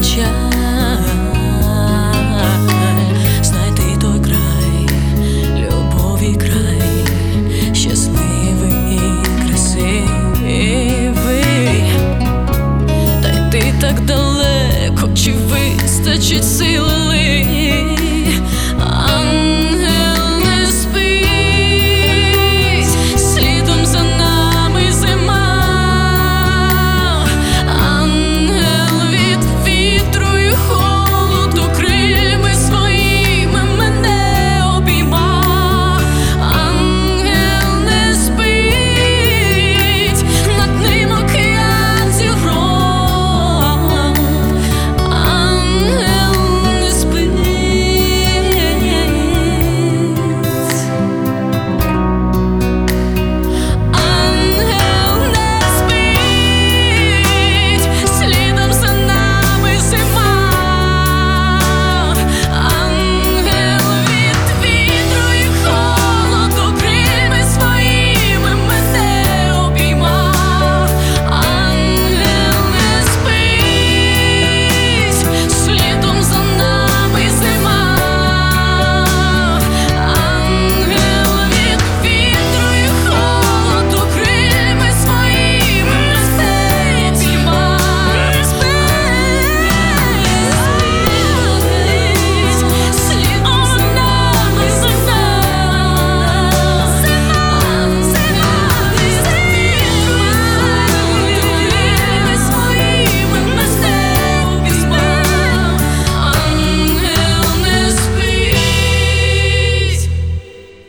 家。